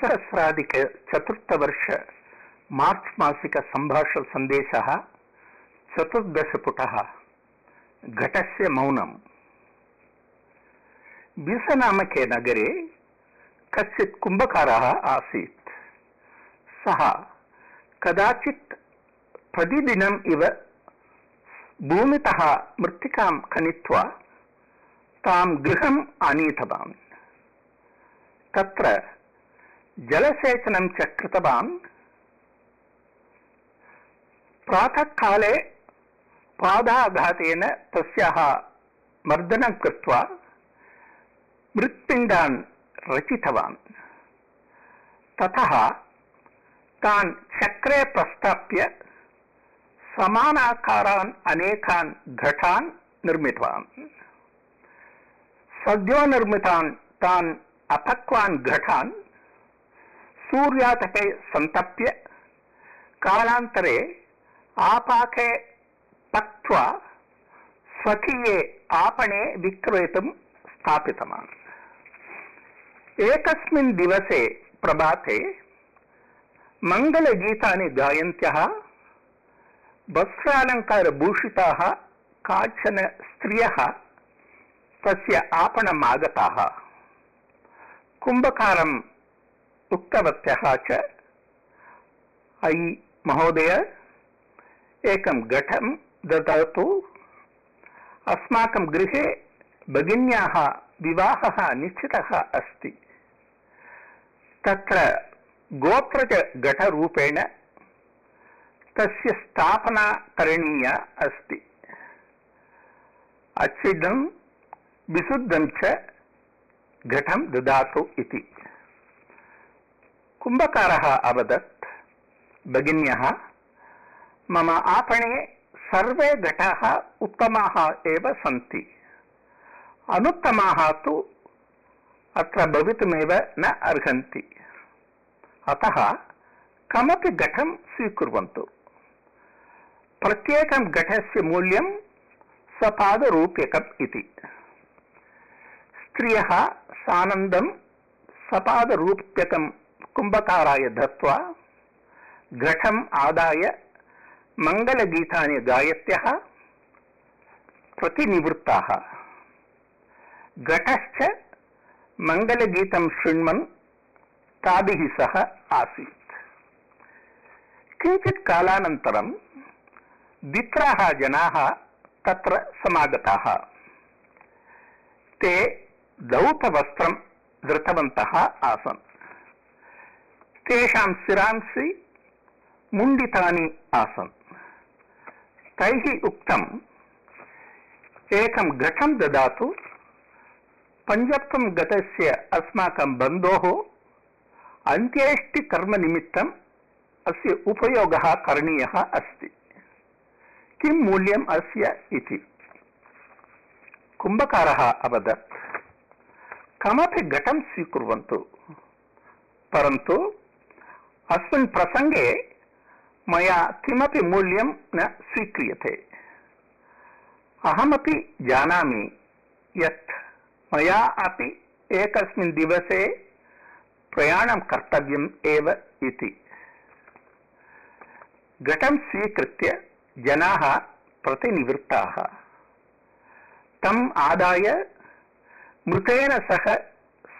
सहस्राधिक चतुर्थवर्ष मार्च मासिक सम्भाषण सन्देशः चतुर्दशपुटः घटस्य मौनम्। बीसनामके नगरे कश्चित् कुम्भकारः आसीत्। सः कदाचित् प्रतिदिनम् इव भूमितः मृत्तिकां खनित्वा तां गृहम् आनीतवान्। जलसेचनं च कृतवान्। प्रातःकाले पादाघातेन तस्याः मर्दनं कृत्वा मृत्पिण्डान् रचितवान्। ततः तान् चक्रे प्रस्थाप्य समानाकारान् अनेकान् घटान् निर्मितवान्। सद्यो निर्मितान् तान् अपक्वान् घटान् सूर्यातपे सन्तप्य कालान्तरे आपाके पक्त्वा स्वकीये आपणे विक्रेतुं स्थापितवान्। एकस्मिन् दिवसे प्रभाते मङ्गलगीतानि गायन्त्यः, वस्त्रालङ्कारभूषिताः काचन स्त्रियः तस्य आपणम् कुम्भकारम् उक्तवत्यः च अयि महोदय, एकं घटं ददातु। अस्माकं गृहे भगिन्याः विवाहः निश्चितः अस्ति। तत्र गोत्रजघटरूपेण तस्य स्थापना करणीया अस्ति। अच्छिदं, विशुद्धं च घटं ददातु इति। कुम्भकारः अवदत् भगिन्यः मम आपणे सर्वे घटाः उत्तमाः एव सन्ति अनुत्तमाः तु अत्र भवितुमेव न अर्हन्ति अतः कमपि घटं स्वीकुर्वन्तु प्रत्येकं घटस्य मूल्यं सपादरूप्यकम् इति स्त्रियः सानन्दं सपादरूप्यकं कुम्भकाराय दत्त्वा घटम् आदाय मङ्गलगीतानि गायत्यः प्रतिनिवृत्ताः। घटश्च मङ्गलगीतं शृण्वन् ताभिः सह आसीत्। किञ्चित् कालानन्तरं द्वित्राः जनाः तत्र समागताः। ते दौतवस्त्रं धृतवन्तः आसन्। तेषां शिरांसि मुण्डितानि आसन्। तैः उक्तम् एकं घटं ददातु पञ्चत्वं गतस्य अस्माकं बन्धोः अन्त्येष्टिकर्मनिमित्तम् अस्य उपयोगः करणीयः अस्ति। किं मूल्यम् अस्य इति? कुम्भकारः अवदत्, कमपि घटं स्वीकुर्वन्तु, परन्तु अस्मिन् प्रसङ्गे मया किमपि मूल्यं न स्वीक्रियते। अहमपि जानामि यत् मया अपि एकस्मिन् दिवसे प्रयाणं कर्तव्यम् एव इति। घटं स्वीकृत्य जनाः प्रतिनिवृत्ताः। तम् आदाय मृतेन सह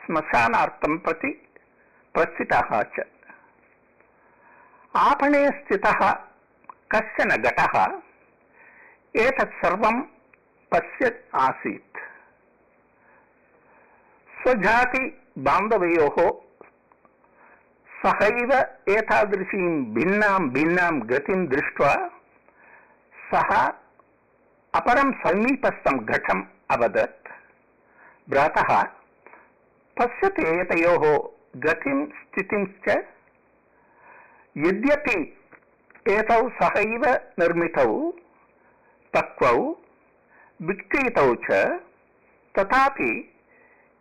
श्मशानार्थं प्रति प्रस्थिताः च। आपणे स्थितः कश्चन घटः? एतत् सर्वं पश्यत् आसीत्। स्वजाति बान्धवयोः सहैव एतादृशीं भिन्नां भिन्नां गतिं दृष्ट्वा सः अपरं समीपस्थं घटम् अवदत्। भ्रातः, पश्यते एतयोः गतिं, स्थितिं च यद्यपि एतौ सहैव निर्मितौ पक्वौ विक्रीतौ च तथापि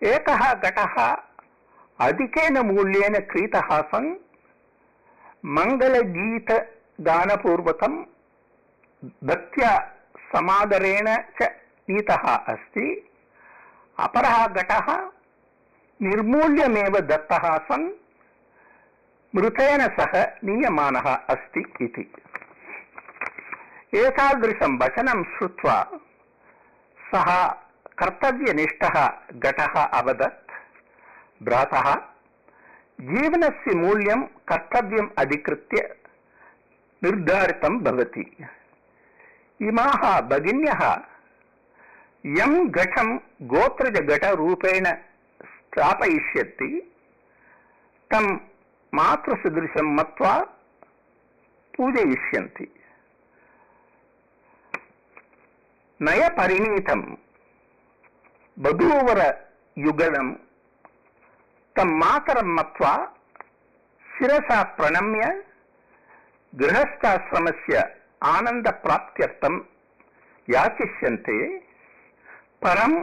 एकः घटः अधिकेन मूल्येन क्रीतः सन् मङ्गलगीतगानपूर्वकं भक्त्या समादरेण च नीतः अस्ति अपरः घटः निर्मूल्यमेव दत्तः सन् मृतेन सह नीयमानः अस्ति इति। एतादृशं वचनं श्रुत्वा सः कर्तव्यनिष्ठः घटः अवदत्। भ्रातः, जीवनस्य मूल्यं कर्तव्यम् अधिकृत्य निर्धारितं भवति। इमाः भगिन्यः यं घटं गोत्रजघटरूपेण स्थापयिष्यन्ति तं मातृसदृशं मत्वा पूजयिष्यन्ति। नयपरिणीतं वधूवरयुगलं तं मातरं मत्वा शिरसा प्रणम्य गृहस्थाश्रमस्य आनन्दप्राप्त्यर्थं याचिष्यन्ते, परं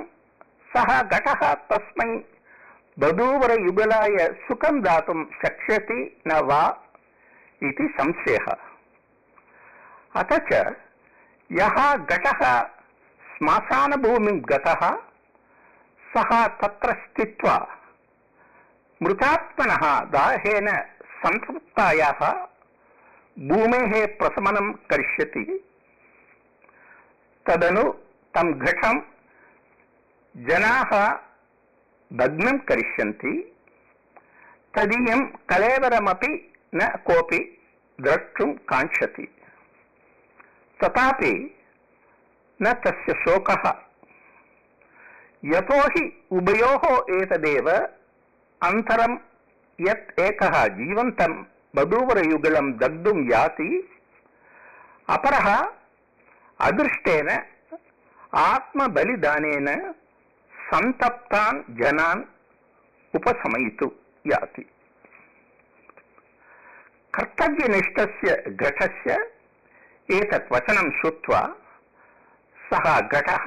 सः घटः బధూవర యుగలాయ సుఖం దాతుం శక్ష్యతి నవా ఇది సంశయ. అత చ యహ ఘట శ్మశానభూమి గత సహ స్థిత్వా మృతాత్మన దాహేన సంతృప్త భూమే ప్రశమనం కరిష్యతి. తదను తం ఘటం జనా भग्नं करिष्यन्ति तदीयं कलेवरमपि न कोऽपि द्रष्टुं काङ्क्षति तथापि न तस्य शोकः यतो हि उभयोः एतदेव अन्तरं यत् एकः जीवन्तं वधूवरयुगलं दग्धुं याति अपरः अदृष्टेन आत्मबलिदानेन सन्तप्तान् जनान उपशमयितु याति। कर्तव्यनिष्ठस्य घटस्य एतत् वचनं श्रुत्वा सः घटः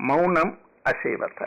मौनम् असेवत